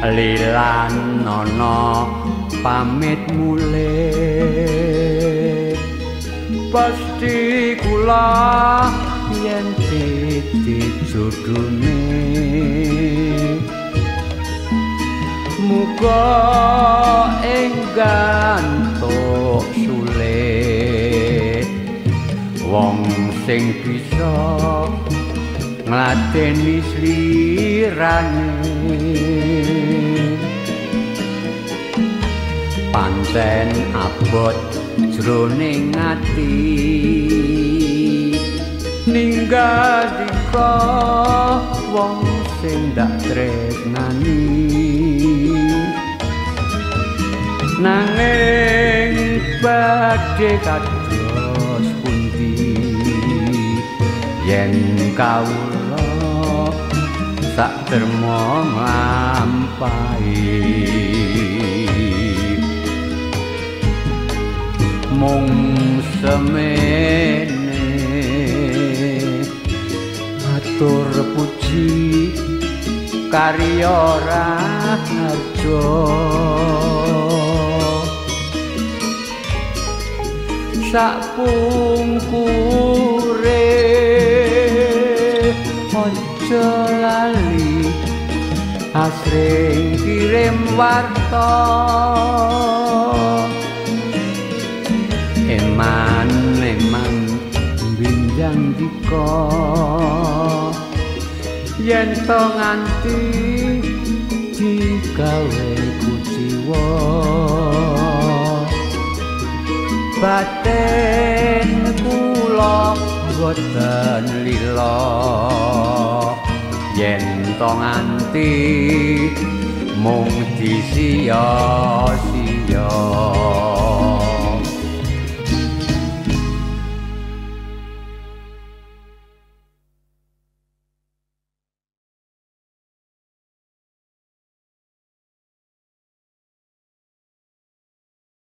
lilan ana pamit mulih. Pasti kula yen ditijudune muga enggan tok sulit. Wong sing bisa ngladeni slirane pancen abot jroning ati. Ninggal dika wong sing dak tresnani. Nanging badhe kados pundi? Yen kawula sak termo nglampahi mung semene. Atur puji karya raharjo. Sak pungkure aja lali asring kirim warta binjang dika yen to nganti digawe kuciwa. Baten kula boten lila. Yen to nganti mung disia-sia